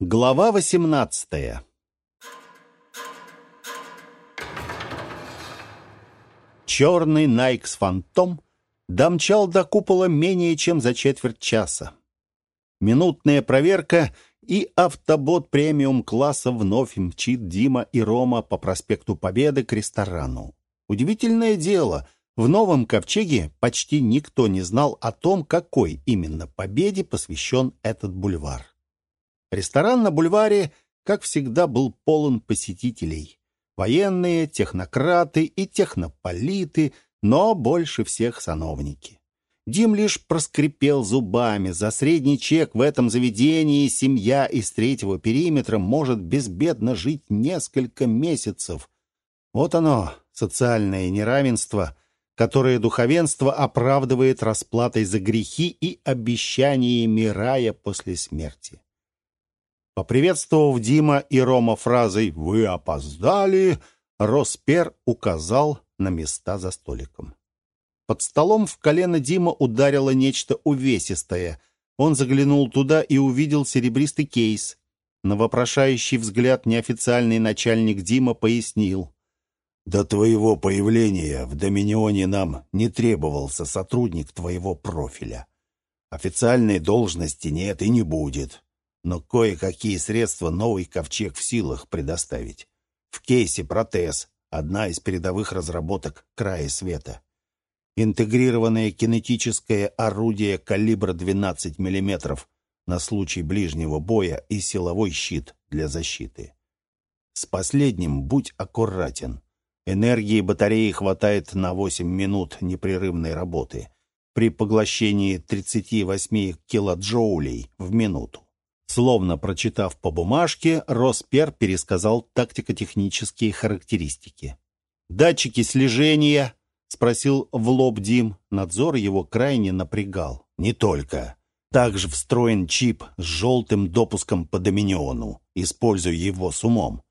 Глава восемнадцатая Черный Найкс Фантом домчал до купола менее чем за четверть часа. Минутная проверка, и автобот премиум-класса вновь мчит Дима и Рома по проспекту Победы к ресторану. Удивительное дело, в новом ковчеге почти никто не знал о том, какой именно победе посвящен этот бульвар. Ресторан на бульваре, как всегда, был полон посетителей. Военные, технократы и технополиты, но больше всех сановники. Дим лишь проскрипел зубами. За средний чек в этом заведении семья из третьего периметра может безбедно жить несколько месяцев. Вот оно, социальное неравенство, которое духовенство оправдывает расплатой за грехи и обещаниями рая после смерти. Поприветствовав Дима и Рома фразой «Вы опоздали», Роспер указал на места за столиком. Под столом в колено Дима ударило нечто увесистое. Он заглянул туда и увидел серебристый кейс. На вопрошающий взгляд неофициальный начальник Дима пояснил. «До твоего появления в Доминионе нам не требовался сотрудник твоего профиля. Официальной должности нет и не будет но кое-какие средства новый ковчег в силах предоставить. В кейсе протез, одна из передовых разработок края света. Интегрированное кинетическое орудие калибра 12 мм на случай ближнего боя и силовой щит для защиты. С последним будь аккуратен. Энергии батареи хватает на 8 минут непрерывной работы при поглощении 38 килоджоулей в минуту. Словно прочитав по бумажке, Роспер пересказал тактико-технические характеристики. «Датчики слежения?» — спросил в лоб Дим. Надзор его крайне напрягал. «Не только. Также встроен чип с желтым допуском по Доминиону. Используй его с умом.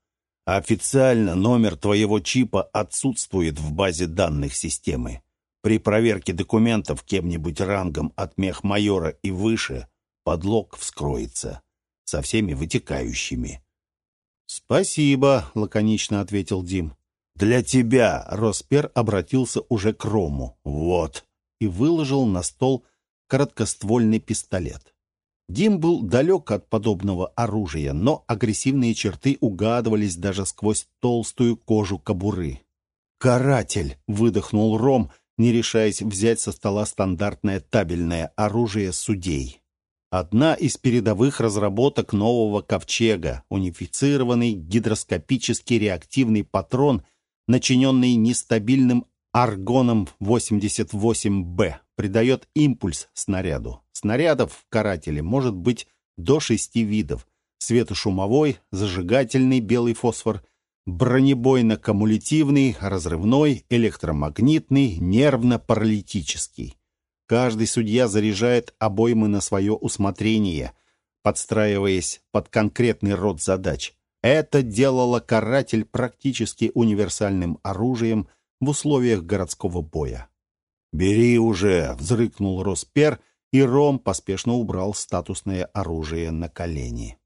Официально номер твоего чипа отсутствует в базе данных системы. При проверке документов кем-нибудь рангом от мехмайора и выше подлог вскроется со всеми вытекающими. «Спасибо», — лаконично ответил Дим. «Для тебя!» — Роспер обратился уже к Рому. «Вот!» и выложил на стол короткоствольный пистолет. Дим был далек от подобного оружия, но агрессивные черты угадывались даже сквозь толстую кожу кобуры. «Каратель!» — выдохнул Ром, не решаясь взять со стола стандартное табельное оружие судей. Одна из передовых разработок нового ковчега, унифицированный гидроскопический реактивный патрон, начиненный нестабильным аргоном 88Б, придает импульс снаряду. Снарядов в «Карателе» может быть до шести видов. Светошумовой, зажигательный белый фосфор, бронебойно-кумулятивный, разрывной, электромагнитный, нервно-паралитический. Каждый судья заряжает обоймы на свое усмотрение, подстраиваясь под конкретный род задач. Это делало каратель практически универсальным оружием в условиях городского боя. «Бери уже!» — взрыкнул Роспер, и Ром поспешно убрал статусное оружие на колени.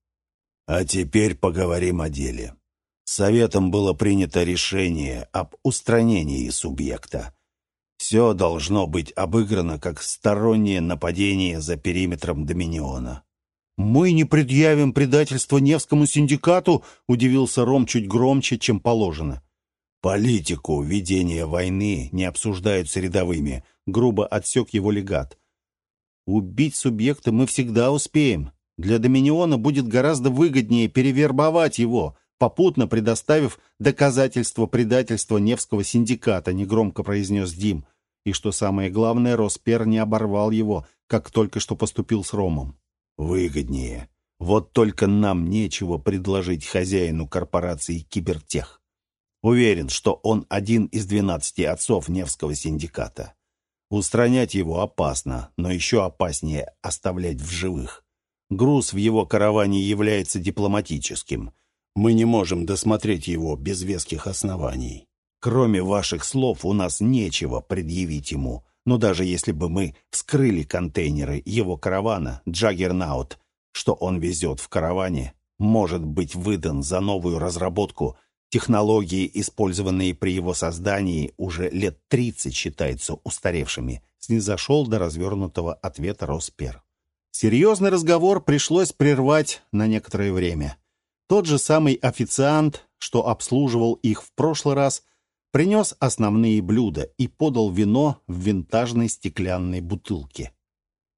«А теперь поговорим о деле. Советом было принято решение об устранении субъекта. Все должно быть обыграно как стороннее нападение за периметром Доминиона. «Мы не предъявим предательство Невскому синдикату», — удивился Ром чуть громче, чем положено. «Политику ведения войны не обсуждают с рядовыми», — грубо отсек его легат. «Убить субъекта мы всегда успеем. Для Доминиона будет гораздо выгоднее перевербовать его, попутно предоставив доказательства предательства Невского синдиката», — негромко произнес Дим. И что самое главное, Роспер не оборвал его, как только что поступил с Ромом. «Выгоднее. Вот только нам нечего предложить хозяину корпорации «Кибертех». Уверен, что он один из двенадцати отцов Невского синдиката. Устранять его опасно, но еще опаснее оставлять в живых. Груз в его караване является дипломатическим. Мы не можем досмотреть его без веских оснований. Кроме ваших слов у нас нечего предъявить ему. Но даже если бы мы вскрыли контейнеры его каравана «Джаггернаут», что он везет в караване, может быть выдан за новую разработку, технологии, использованные при его создании, уже лет 30 считаются устаревшими, снизошел до развернутого ответа Роспер. Серьезный разговор пришлось прервать на некоторое время. Тот же самый официант, что обслуживал их в прошлый раз, принес основные блюда и подал вино в винтажной стеклянной бутылке.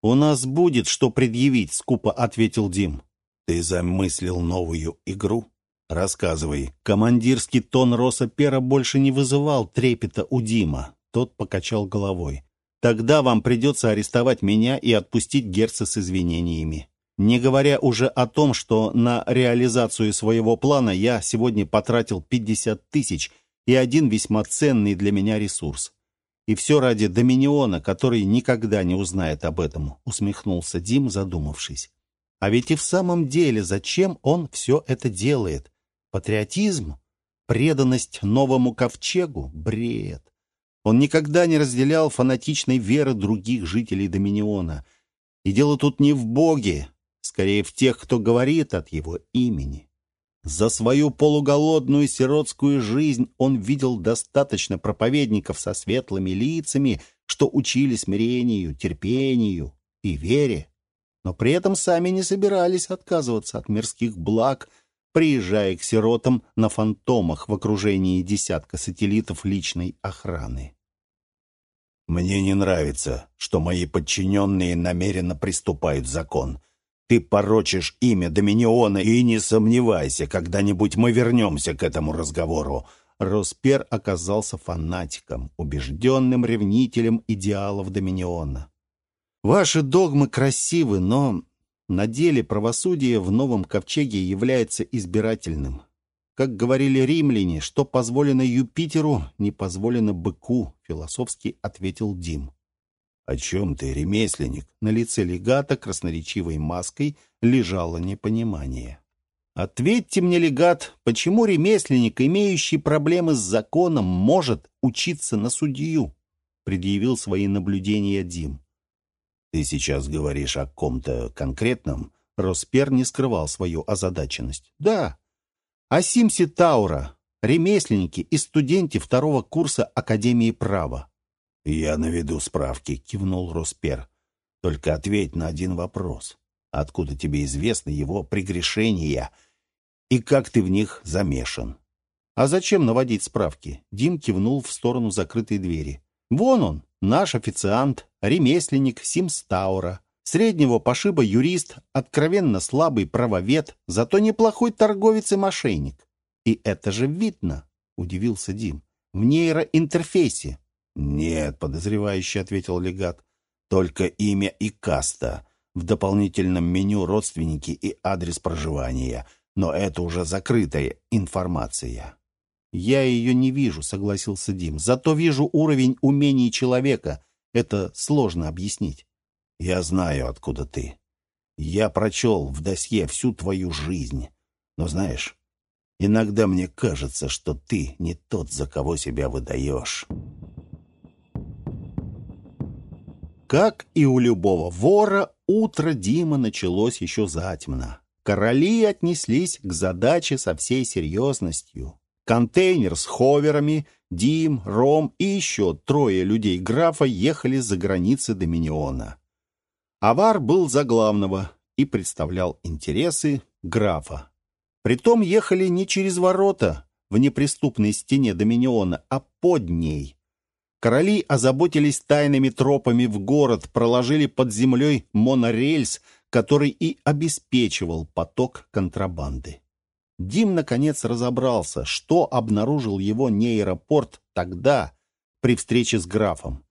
«У нас будет что предъявить», — скупо ответил Дим. «Ты замыслил новую игру?» «Рассказывай». Командирский тон Роса Пера больше не вызывал трепета у Дима. Тот покачал головой. «Тогда вам придется арестовать меня и отпустить Герца с извинениями. Не говоря уже о том, что на реализацию своего плана я сегодня потратил 50 тысяч и один весьма ценный для меня ресурс. И все ради Доминиона, который никогда не узнает об этом», — усмехнулся Дим, задумавшись. «А ведь и в самом деле зачем он все это делает? Патриотизм? Преданность новому ковчегу? Бред!» Он никогда не разделял фанатичной веры других жителей Доминиона. И дело тут не в Боге, скорее в тех, кто говорит от его имени. За свою полуголодную сиротскую жизнь он видел достаточно проповедников со светлыми лицами, что учили смирению, терпению и вере, но при этом сами не собирались отказываться от мирских благ, приезжая к сиротам на фантомах в окружении десятка сателлитов личной охраны. «Мне не нравится, что мои подчиненные намеренно приступают закон», ты порочишь имя Доминиона, и не сомневайся, когда-нибудь мы вернемся к этому разговору». Роспер оказался фанатиком, убежденным ревнителем идеалов Доминиона. «Ваши догмы красивы, но на деле правосудие в новом ковчеге является избирательным. Как говорили римляне, что позволено Юпитеру, не позволено быку», — философски ответил Дим. «О чем ты, ремесленник?» На лице легата красноречивой маской лежало непонимание. «Ответьте мне, легат, почему ремесленник, имеющий проблемы с законом, может учиться на судью?» предъявил свои наблюдения Дим. «Ты сейчас говоришь о ком-то конкретном?» Роспер не скрывал свою озадаченность. «Да, о Симсе Таура, ремесленнике и студенте второго курса Академии права. «Я наведу справки», — кивнул Роспер. «Только ответь на один вопрос. Откуда тебе известны его прегрешения и как ты в них замешан?» «А зачем наводить справки?» Дим кивнул в сторону закрытой двери. «Вон он, наш официант, ремесленник Симстаура, среднего пошиба юрист, откровенно слабый правовед, зато неплохой торговец и мошенник. И это же видно», — удивился Дим, — «в нейроинтерфейсе». «Нет», — подозревающе ответил легат, — «только имя и каста. В дополнительном меню родственники и адрес проживания, но это уже закрытая информация». «Я ее не вижу», — согласился Дим. «Зато вижу уровень умений человека. Это сложно объяснить». «Я знаю, откуда ты. Я прочел в досье всю твою жизнь. Но знаешь, иногда мне кажется, что ты не тот, за кого себя выдаешь». Как и у любого вора, утро Дима началось еще затемно. Короли отнеслись к задаче со всей серьезностью. Контейнер с ховерами, Дим, Ром и еще трое людей графа ехали за границы Доминиона. Авар был за главного и представлял интересы графа. Притом ехали не через ворота в неприступной стене Доминиона, а под ней. Короли озаботились тайными тропами в город, проложили под землей монорельс, который и обеспечивал поток контрабанды. Дим, наконец, разобрался, что обнаружил его нейропорт тогда, при встрече с графом.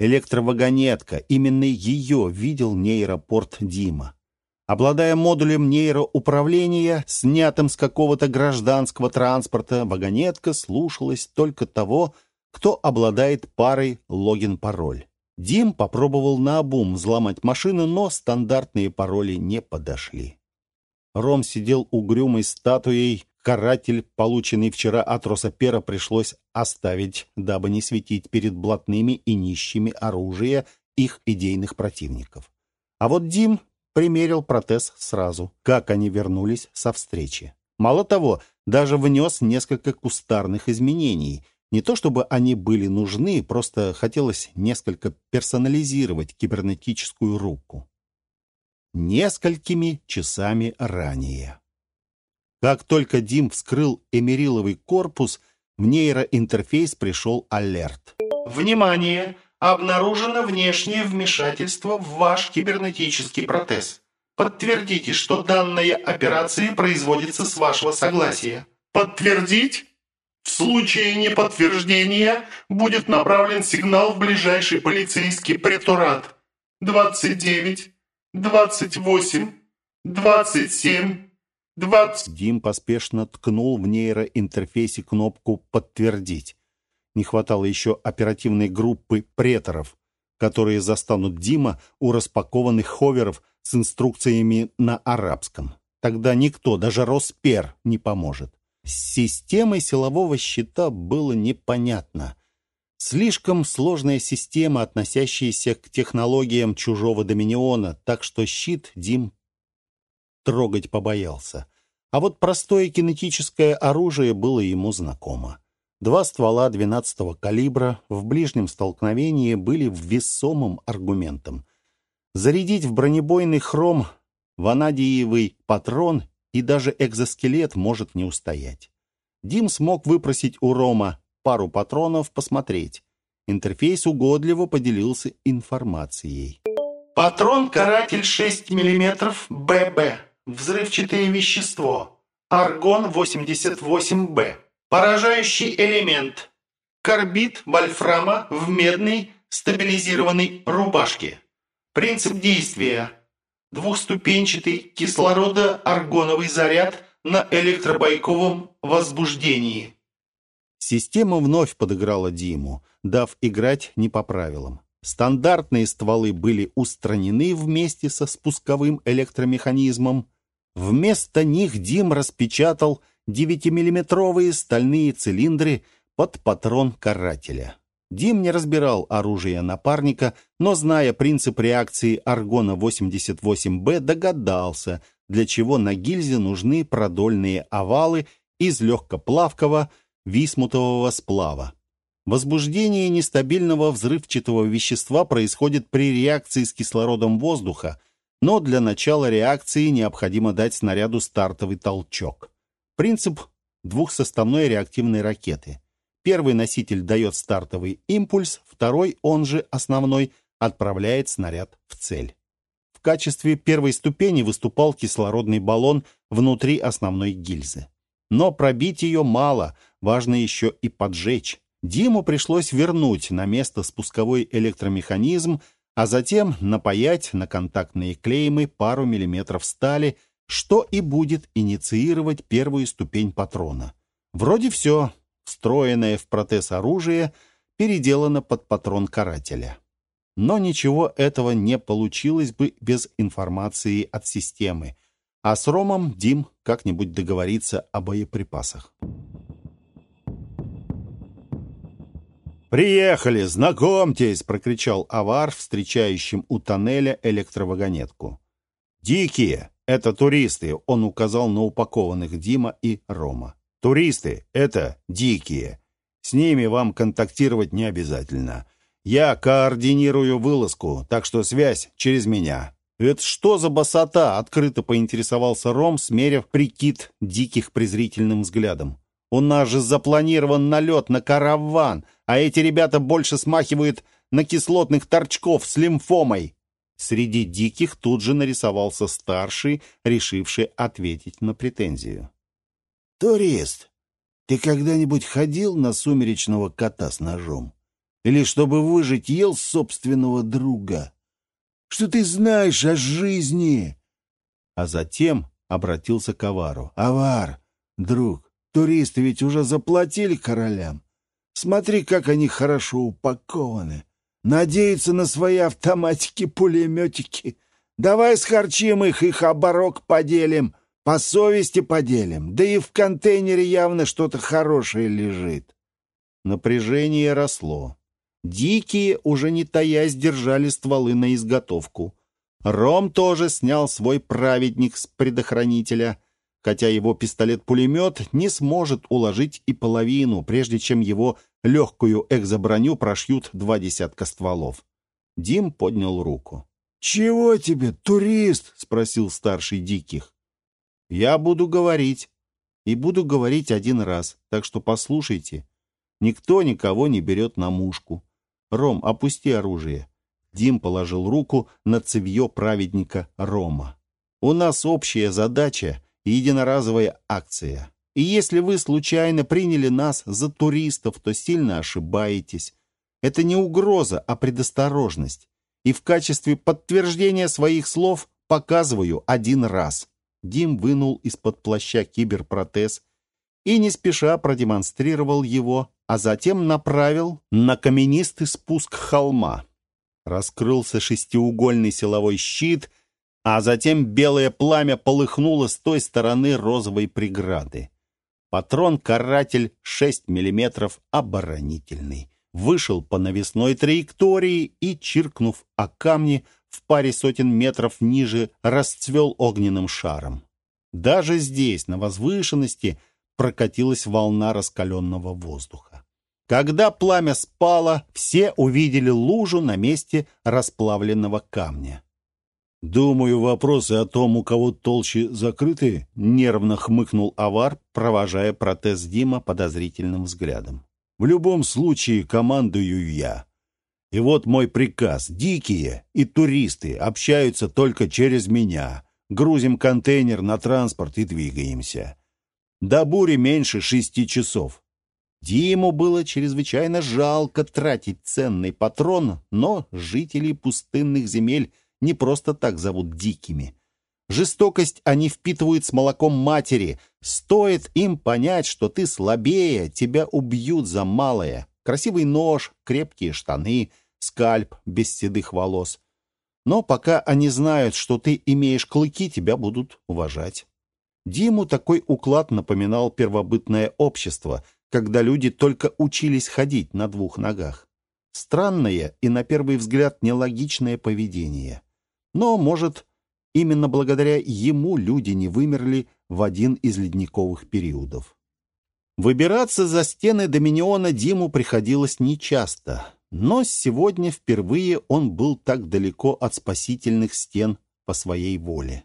Электровагонетка, именно ее видел нейропорт Дима. Обладая модулем нейроуправления, снятым с какого-то гражданского транспорта, вагонетка слушалась только того, кто обладает парой логин-пароль. Дим попробовал наобум взломать машину, но стандартные пароли не подошли. Ром сидел угрюмой статуей, каратель, полученный вчера от Росопера, пришлось оставить, дабы не светить перед блатными и нищими оружие их идейных противников. А вот Дим примерил протез сразу, как они вернулись со встречи. Мало того, даже внес несколько кустарных изменений. Не то чтобы они были нужны, просто хотелось несколько персонализировать кибернетическую руку. Несколькими часами ранее. Как только Дим вскрыл эмериловый корпус, в нейроинтерфейс пришел алерт. «Внимание! Обнаружено внешнее вмешательство в ваш кибернетический протез. Подтвердите, что данная операция производится с вашего согласия. Подтвердить? В случае неподтверждения будет направлен сигнал в ближайший полицейский претурат. 29, 28, 27, 20... Дим поспешно ткнул в нейроинтерфейсе кнопку «Подтвердить». Не хватало еще оперативной группы преторов, которые застанут Дима у распакованных ховеров с инструкциями на арабском. Тогда никто, даже Роспер, не поможет. С системой силового щита было непонятно. Слишком сложная система, относящаяся к технологиям чужого доминиона, так что щит Дим трогать побоялся. А вот простое кинетическое оружие было ему знакомо. Два ствола 12-го калибра в ближнем столкновении были весомым аргументом. Зарядить в бронебойный хром ванадиевый патрон и даже экзоскелет может не устоять. Дим смог выпросить у Рома пару патронов посмотреть. Интерфейс угодливо поделился информацией. Патрон «Каратель 6 мм ББ». Взрывчатое вещество. Аргон-88Б. Поражающий элемент. Карбид вольфрама в медной стабилизированной рубашке. Принцип действия. Двухступенчатый кислородо-аргоновый заряд на электробайковом возбуждении. Система вновь подыграла Диму, дав играть не по правилам. Стандартные стволы были устранены вместе со спусковым электромеханизмом. Вместо них Дим распечатал 9-миллиметровые стальные цилиндры под патрон карателя. Дим не разбирал оружие напарника, но, зная принцип реакции Аргона-88Б, догадался, для чего на гильзе нужны продольные овалы из легкоплавкого висмутового сплава. Возбуждение нестабильного взрывчатого вещества происходит при реакции с кислородом воздуха, но для начала реакции необходимо дать снаряду стартовый толчок. Принцип двухсоставной реактивной ракеты. Первый носитель дает стартовый импульс, второй, он же основной, отправляет снаряд в цель. В качестве первой ступени выступал кислородный баллон внутри основной гильзы. Но пробить ее мало, важно еще и поджечь. Диму пришлось вернуть на место спусковой электромеханизм, а затем напаять на контактные клеймы пару миллиметров стали – что и будет инициировать первую ступень патрона. Вроде все, встроенное в протез оружие, переделано под патрон карателя. Но ничего этого не получилось бы без информации от системы, а с Ромом Дим как-нибудь договорится о боеприпасах. «Приехали, знакомьтесь!» — прокричал авар, встречающим у тоннеля электровагонетку. «Дикие! Это туристы, он указал на упакованных Дима и Рома. Туристы — это дикие. С ними вам контактировать не обязательно. Я координирую вылазку, так что связь через меня. «Это что за басота?» — открыто поинтересовался Ром, смерив прикид диких презрительным взглядом. «У нас же запланирован налет на караван, а эти ребята больше смахивают на кислотных торчков с лимфомой». Среди диких тут же нарисовался старший, решивший ответить на претензию. «Турист, ты когда-нибудь ходил на сумеречного кота с ножом? Или, чтобы выжить, ел собственного друга? Что ты знаешь о жизни?» А затем обратился к Авару. «Авар, друг, туристы ведь уже заплатили королям. Смотри, как они хорошо упакованы. Надеются на свои автоматики-пулеметики. Давай схарчим их, их оборок поделим, по совести поделим. Да и в контейнере явно что-то хорошее лежит. Напряжение росло. Дикие, уже не таясь, держали стволы на изготовку. Ром тоже снял свой праведник с предохранителя, хотя его пистолет-пулемет не сможет уложить и половину, прежде чем его легкую экзоброню прошьют два десятка стволов. Дим поднял руку. «Чего тебе, турист?» — спросил старший Диких. «Я буду говорить. И буду говорить один раз, так что послушайте. Никто никого не берет на мушку. Ром, опусти оружие». Дим положил руку на цевье праведника Рома. «У нас общая задача — единоразовая акция. И если вы случайно приняли нас за туристов, то сильно ошибаетесь. Это не угроза, а предосторожность. И в качестве подтверждения своих слов показываю один раз». Дим вынул из-под плаща киберпротез и не спеша продемонстрировал его, а затем направил на каменистый спуск холма. Раскрылся шестиугольный силовой щит, а затем белое пламя полыхнуло с той стороны розовой преграды. Патрон-каратель 6 мм оборонительный. Вышел по навесной траектории и, чиркнув о камни, в паре сотен метров ниже расцвел огненным шаром. Даже здесь, на возвышенности, прокатилась волна раскаленного воздуха. Когда пламя спало, все увидели лужу на месте расплавленного камня. «Думаю, вопросы о том, у кого толще закрыты?» — нервно хмыкнул Авар, провожая протез Дима подозрительным взглядом. «В любом случае командую я. И вот мой приказ. Дикие и туристы общаются только через меня. Грузим контейнер на транспорт и двигаемся. До бури меньше шести часов. Диму было чрезвычайно жалко тратить ценный патрон, но жителей пустынных земель не просто так зовут дикими. Жестокость они впитывают с молоком матери. Стоит им понять, что ты слабее, тебя убьют за малое. Красивый нож, крепкие штаны — скальп без седых волос. Но пока они знают, что ты имеешь клыки, тебя будут уважать. Диму такой уклад напоминал первобытное общество, когда люди только учились ходить на двух ногах. Странное и, на первый взгляд, нелогичное поведение. Но, может, именно благодаря ему люди не вымерли в один из ледниковых периодов. Выбираться за стены Доминиона Диму приходилось нечасто. Но сегодня впервые он был так далеко от спасительных стен по своей воле.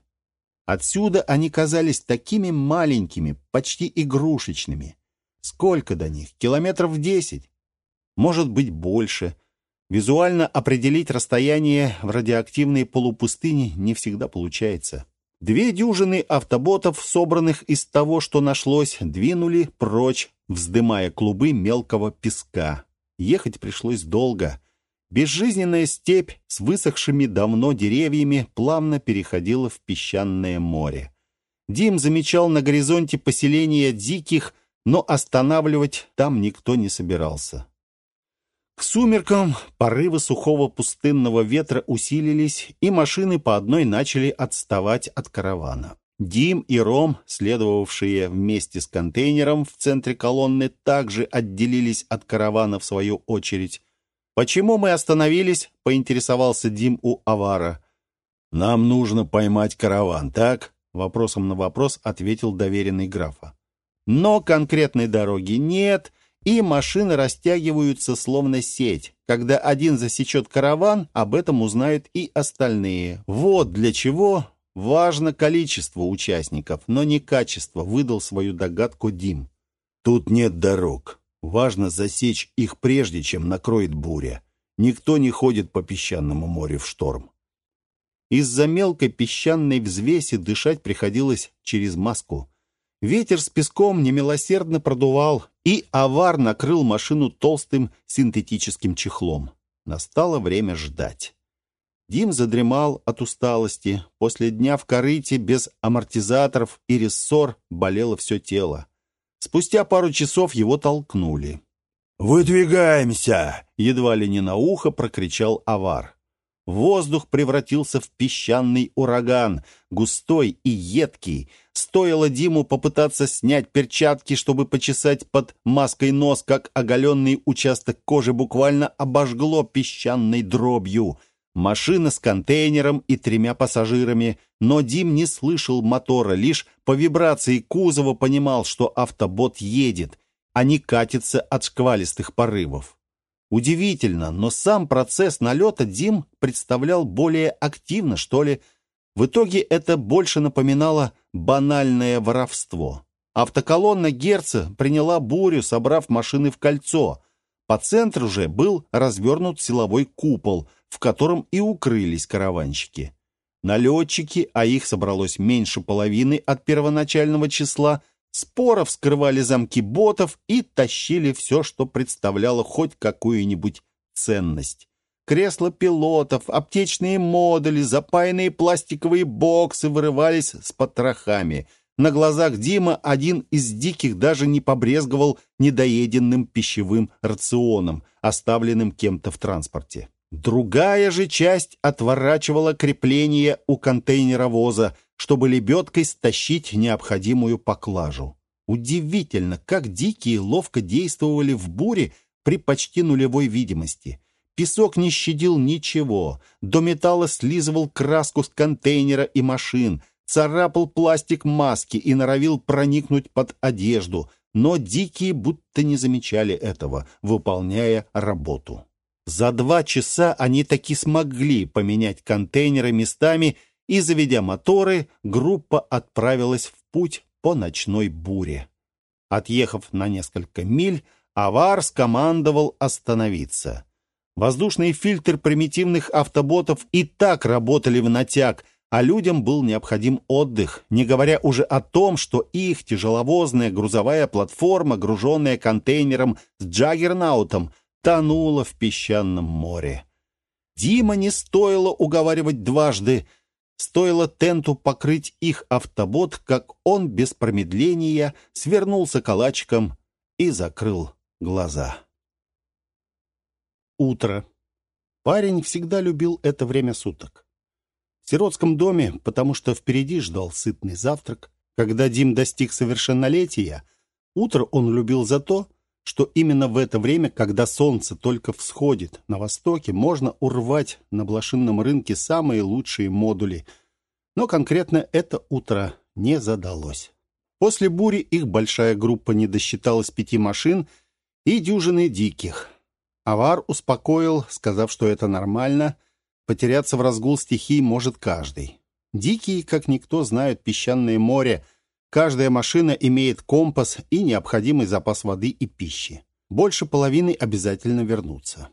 Отсюда они казались такими маленькими, почти игрушечными. Сколько до них? Километров десять? Может быть, больше. Визуально определить расстояние в радиоактивной полупустыне не всегда получается. Две дюжины автоботов, собранных из того, что нашлось, двинули прочь, вздымая клубы мелкого песка, Ехать пришлось долго. Безжизненная степь с высохшими давно деревьями плавно переходила в песчаное море. Дим замечал на горизонте поселения диких, но останавливать там никто не собирался. К сумеркам порывы сухого пустынного ветра усилились, и машины по одной начали отставать от каравана. Дим и Ром, следовавшие вместе с контейнером в центре колонны, также отделились от каравана в свою очередь. «Почему мы остановились?» — поинтересовался Дим у Авара. «Нам нужно поймать караван, так?» — вопросом на вопрос ответил доверенный графа. «Но конкретной дороги нет, и машины растягиваются словно сеть. Когда один засечет караван, об этом узнают и остальные. Вот для чего Важно количество участников, но не качество, выдал свою догадку Дим. Тут нет дорог. Важно засечь их прежде, чем накроет буря. Никто не ходит по песчаному морю в шторм. Из-за мелкой песчаной взвеси дышать приходилось через маску. Ветер с песком немилосердно продувал, и авар накрыл машину толстым синтетическим чехлом. Настало время ждать. Дим задремал от усталости. После дня в корыте без амортизаторов и рессор болело все тело. Спустя пару часов его толкнули. «Выдвигаемся!» — едва ли не на ухо прокричал авар. Воздух превратился в песчаный ураган, густой и едкий. Стоило Диму попытаться снять перчатки, чтобы почесать под маской нос, как оголенный участок кожи буквально обожгло песчаной дробью. Машина с контейнером и тремя пассажирами, но Дим не слышал мотора, лишь по вибрации кузова понимал, что автобот едет, а не катится от шквалистых порывов. Удивительно, но сам процесс налета Дим представлял более активно, что ли. В итоге это больше напоминало банальное воровство. Автоколонна Герца приняла бурю, собрав машины в кольцо. По центру же был развернут силовой купол, в котором и укрылись караванщики. Налетчики, а их собралось меньше половины от первоначального числа, споро вскрывали замки ботов и тащили все, что представляло хоть какую-нибудь ценность. Кресла пилотов, аптечные модули, запаянные пластиковые боксы вырывались с потрохами. На глазах Дима один из диких даже не побрезговал недоеденным пищевым рационом, оставленным кем-то в транспорте. Другая же часть отворачивала крепление у контейнеровоза, чтобы лебедкой стащить необходимую поклажу. Удивительно, как дикие ловко действовали в буре при почти нулевой видимости. Песок не щадил ничего, до металла слизывал краску с контейнера и машин, царапал пластик маски и норовил проникнуть под одежду, но дикие будто не замечали этого, выполняя работу. За два часа они таки смогли поменять контейнеры местами, и, заведя моторы, группа отправилась в путь по ночной буре. Отъехав на несколько миль, Авар скомандовал остановиться. Воздушные фильтры примитивных автоботов и так работали в натяг, а людям был необходим отдых, не говоря уже о том, что их тяжеловозная грузовая платформа, груженная контейнером с джаггернаутом, тонула в песчаном море. Дима не стоило уговаривать дважды. Стоило тенту покрыть их автобот, как он без промедления свернулся калачиком и закрыл глаза. Утро. Парень всегда любил это время суток. В сиротском доме, потому что впереди ждал сытный завтрак. Когда Дим достиг совершеннолетия, утро он любил за то, что именно в это время, когда солнце только всходит на востоке, можно урвать на блошинном рынке самые лучшие модули. Но конкретно это утро не задалось. После бури их большая группа не досчиталась пяти машин и дюжины диких. Авар успокоил, сказав, что это нормально, потеряться в разгул стихий может каждый. Дикие, как никто, знают песчаное море — Каждая машина имеет компас и необходимый запас воды и пищи. Больше половины обязательно вернутся.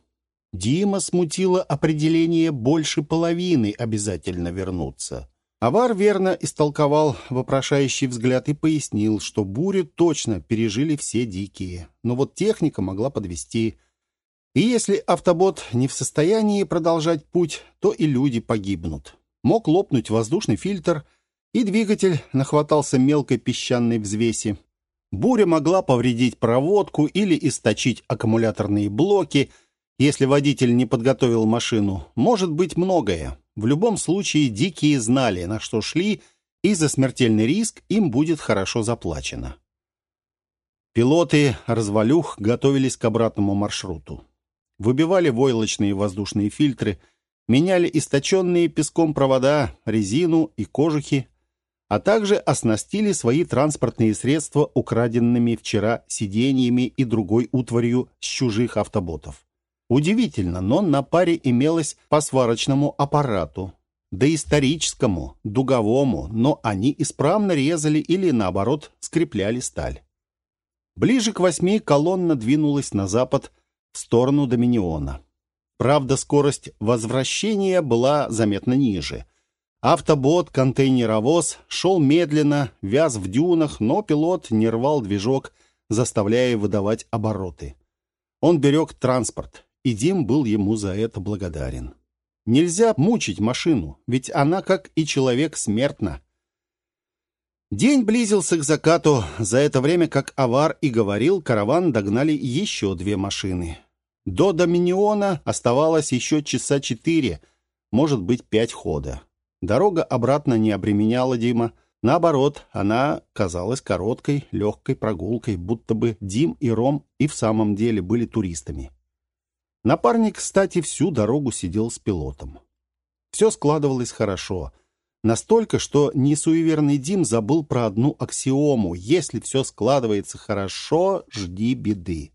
Дима смутило определение «больше половины обязательно вернутся». Авар верно истолковал вопрошающий взгляд и пояснил, что бурю точно пережили все дикие, но вот техника могла подвести. И если автобот не в состоянии продолжать путь, то и люди погибнут. Мог лопнуть воздушный фильтр, и двигатель нахватался мелкой песчаной взвеси. Буря могла повредить проводку или источить аккумуляторные блоки, если водитель не подготовил машину. Может быть многое. В любом случае, дикие знали, на что шли, и за смертельный риск им будет хорошо заплачено. Пилоты развалюх готовились к обратному маршруту. Выбивали войлочные воздушные фильтры, меняли источенные песком провода, резину и кожухи, а также оснастили свои транспортные средства украденными вчера сиденьями и другой утварью с чужих автоботов. Удивительно, но на паре имелось по сварочному аппарату, да историческому, дуговому, но они исправно резали или, наоборот, скрепляли сталь. Ближе к восьми колонна двинулась на запад в сторону Доминиона. Правда, скорость возвращения была заметно ниже – Автобот-контейнеровоз шел медленно, вяз в дюнах, но пилот не рвал движок, заставляя выдавать обороты. Он берег транспорт, и Дим был ему за это благодарен. Нельзя мучить машину, ведь она, как и человек, смертна. День близился к закату. За это время, как Авар и говорил, караван догнали еще две машины. До Доминиона оставалось еще часа четыре, может быть, пять хода. Дорога обратно не обременяла Дима. Наоборот, она казалась короткой, легкой прогулкой, будто бы Дим и Ром и в самом деле были туристами. Напарник, кстати, всю дорогу сидел с пилотом. Все складывалось хорошо. Настолько, что несуеверный Дим забыл про одну аксиому. Если все складывается хорошо, жди беды.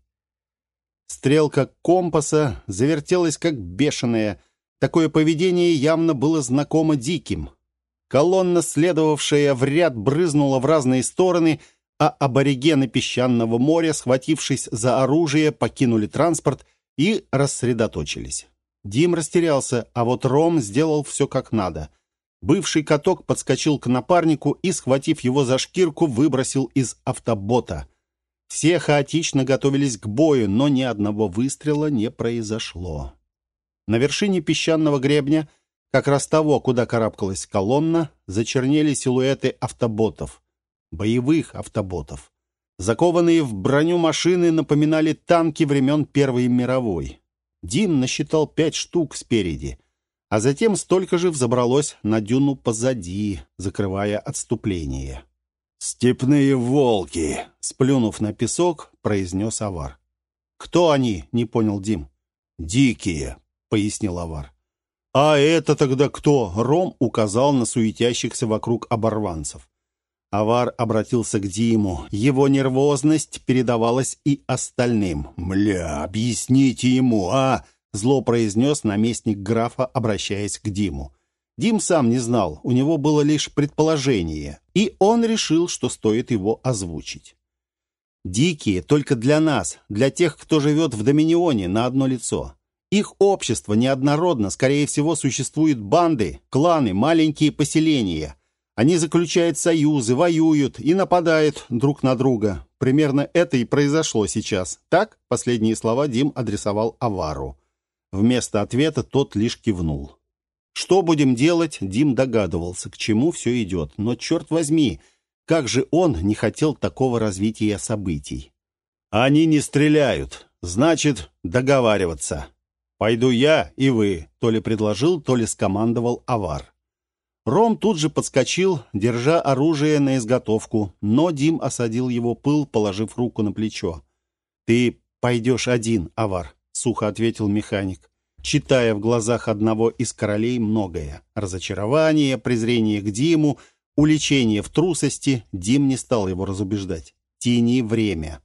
Стрелка компаса завертелась как бешеная. Такое поведение явно было знакомо диким. Колонна, следовавшая в ряд, брызнула в разные стороны, а аборигены песчаного моря, схватившись за оружие, покинули транспорт и рассредоточились. Дим растерялся, а вот Ром сделал все как надо. Бывший каток подскочил к напарнику и, схватив его за шкирку, выбросил из автобота. Все хаотично готовились к бою, но ни одного выстрела не произошло. На вершине песчаного гребня, как раз того, куда карабкалась колонна, зачернели силуэты автоботов. Боевых автоботов. Закованные в броню машины напоминали танки времен Первой мировой. Дим насчитал пять штук спереди, а затем столько же взобралось на дюну позади, закрывая отступление. «Степные волки!» — сплюнув на песок, произнес Авар. «Кто они?» — не понял Дим. «Дикие», — пояснил Авар. «А это тогда кто?» — Ром указал на суетящихся вокруг оборванцев. Авар обратился к Диму. Его нервозность передавалась и остальным. «Мля, объясните ему, а!» Зло произнес наместник графа, обращаясь к Диму. Дим сам не знал, у него было лишь предположение, и он решил, что стоит его озвучить. «Дикие только для нас, для тех, кто живет в Доминионе на одно лицо. Их общество неоднородно, скорее всего, существуют банды, кланы, маленькие поселения. Они заключают союзы, воюют и нападают друг на друга. Примерно это и произошло сейчас. Так последние слова Дим адресовал Авару. Вместо ответа тот лишь кивнул. Что будем делать, Дим догадывался, к чему все идет. Но, черт возьми, как же он не хотел такого развития событий. Они не стреляют. Значит, договариваться. Пойду я и вы, то ли предложил, то ли скомандовал Авар. Ром тут же подскочил, держа оружие на изготовку, но Дим осадил его пыл, положив руку на плечо. «Ты пойдешь один, Авар», — сухо ответил механик, читая в глазах одного из королей многое. Разочарование, презрение к Диму, уличение в трусости. Дим не стал его разубеждать. «Тяни время».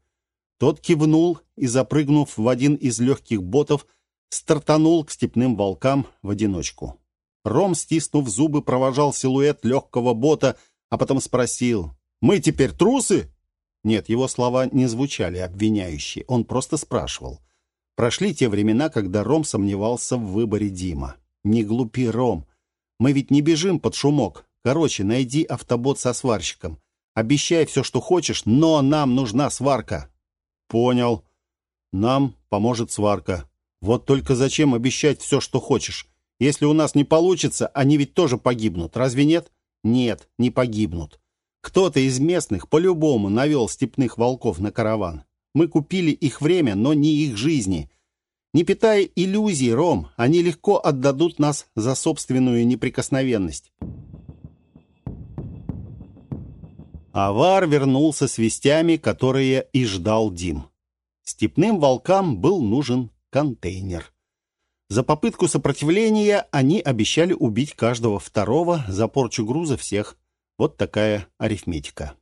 Тот кивнул и, запрыгнув в один из легких ботов, стартанул к степным волкам в одиночку. Ром, стиснув зубы, провожал силуэт легкого бота, а потом спросил, «Мы теперь трусы?» Нет, его слова не звучали обвиняющие, он просто спрашивал. Прошли те времена, когда Ром сомневался в выборе Дима. «Не глупи, Ром. Мы ведь не бежим под шумок. Короче, найди автобот со сварщиком. Обещай все, что хочешь, но нам нужна сварка». «Понял. Нам поможет сварка. Вот только зачем обещать все, что хочешь? Если у нас не получится, они ведь тоже погибнут, разве нет? Нет, не погибнут. Кто-то из местных по-любому навел степных волков на караван. Мы купили их время, но не их жизни. Не питая иллюзий, Ром, они легко отдадут нас за собственную неприкосновенность. Авар вернулся с вестями, которые и ждал Дим. Степным волкам был нужен контейнер. За попытку сопротивления они обещали убить каждого второго, за порчу груза всех. Вот такая арифметика.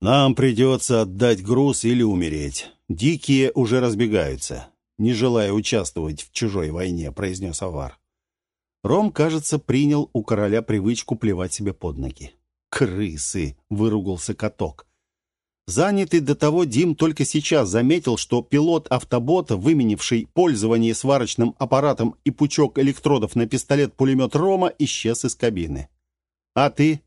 «Нам придется отдать груз или умереть. Дикие уже разбегаются, не желая участвовать в чужой войне», — произнес Авар. Ром, кажется, принял у короля привычку плевать себе под ноги. «Крысы!» — выругался каток. Занятый до того, Дим только сейчас заметил, что пилот автобота, выменивший пользование сварочным аппаратом и пучок электродов на пистолет-пулемет Рома, исчез из кабины. «А ты?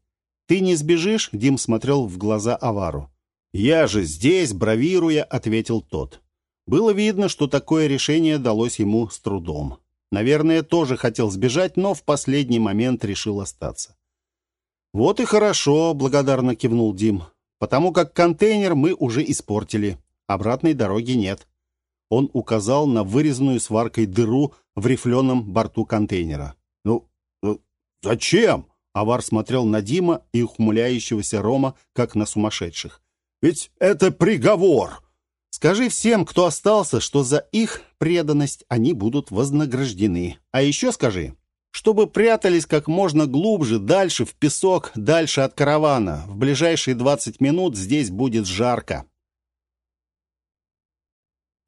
Ты не сбежишь?» — Дим смотрел в глаза Авару. «Я же здесь, бравируя», — ответил тот. Было видно, что такое решение далось ему с трудом. Наверное, тоже хотел сбежать, но в последний момент решил остаться. «Вот и хорошо», — благодарно кивнул Дим потому как контейнер мы уже испортили. Обратной дороги нет. Он указал на вырезанную сваркой дыру в рифленом борту контейнера. «Ну, ну зачем?» Авар смотрел на Дима и ухмыляющегося Рома, как на сумасшедших. «Ведь это приговор!» «Скажи всем, кто остался, что за их преданность они будут вознаграждены. А еще скажи, чтобы прятались как можно глубже, дальше в песок, дальше от каравана. В ближайшие 20 минут здесь будет жарко.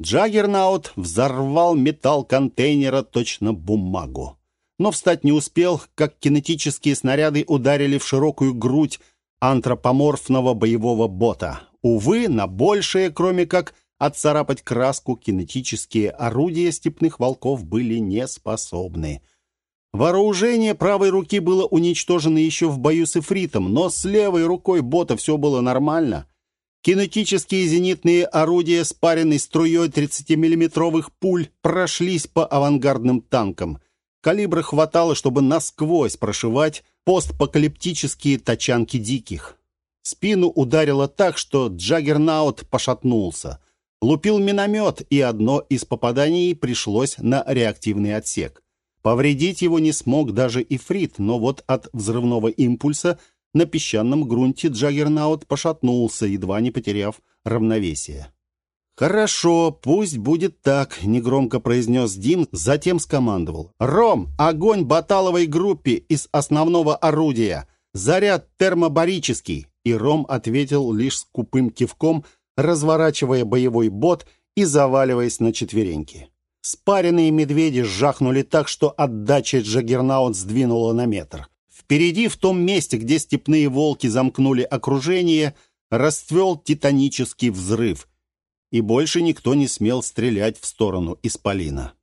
Джаггернаут взорвал металл контейнера точно бумагу. Но встать не успел, как кинетические снаряды ударили в широкую грудь антропоморфного боевого бота. Увы, на большее, кроме как отцарапать краску, кинетические орудия степных волков были не способны. Вооружение правой руки было уничтожено еще в бою с эфритом, но с левой рукой бота все было нормально. Кинетические зенитные орудия, спаренной струей 30-миллиметровых пуль, прошлись по авангардным танкам. Калибра хватало, чтобы насквозь прошивать постапокалиптические тачанки диких. Спину ударило так, что Джаггернаут пошатнулся. Лупил миномет, и одно из попаданий пришлось на реактивный отсек. Повредить его не смог даже Ифрит, но вот от взрывного импульса на песчаном грунте Джаггернаут пошатнулся, едва не потеряв равновесие. «Хорошо, пусть будет так», — негромко произнес Дим, затем скомандовал. «Ром, огонь баталовой группе из основного орудия! Заряд термобарический!» И Ром ответил лишь скупым кивком, разворачивая боевой бот и заваливаясь на четвереньки. Спаренные медведи сжахнули так, что отдача Джаггернаут сдвинула на метр. Впереди, в том месте, где степные волки замкнули окружение, расцвел титанический взрыв, и больше никто не смел стрелять в сторону Исполина.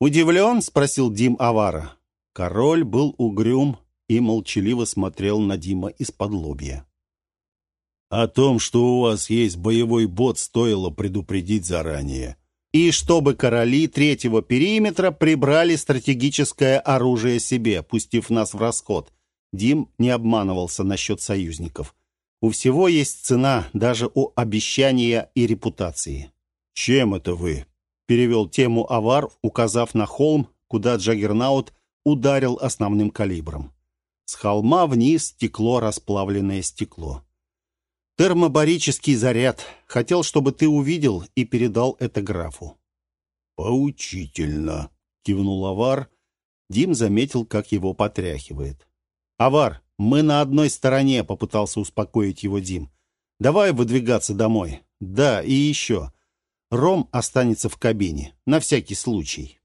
«Удивлен?» — спросил Дим Авара. Король был угрюм и молчаливо смотрел на Дима из-под лобья. «О том, что у вас есть боевой бот, стоило предупредить заранее», и чтобы короли третьего периметра прибрали стратегическое оружие себе, пустив нас в расход. Дим не обманывался насчет союзников. У всего есть цена, даже у обещания и репутации. «Чем это вы?» — перевел тему Авар, указав на холм, куда Джаггернаут ударил основным калибром. С холма вниз стекло расплавленное стекло. Термобарический заряд. Хотел, чтобы ты увидел и передал это графу. Поучительно, кивнул Авар. Дим заметил, как его потряхивает. Авар, мы на одной стороне, попытался успокоить его Дим. Давай выдвигаться домой. Да, и еще. Ром останется в кабине, на всякий случай.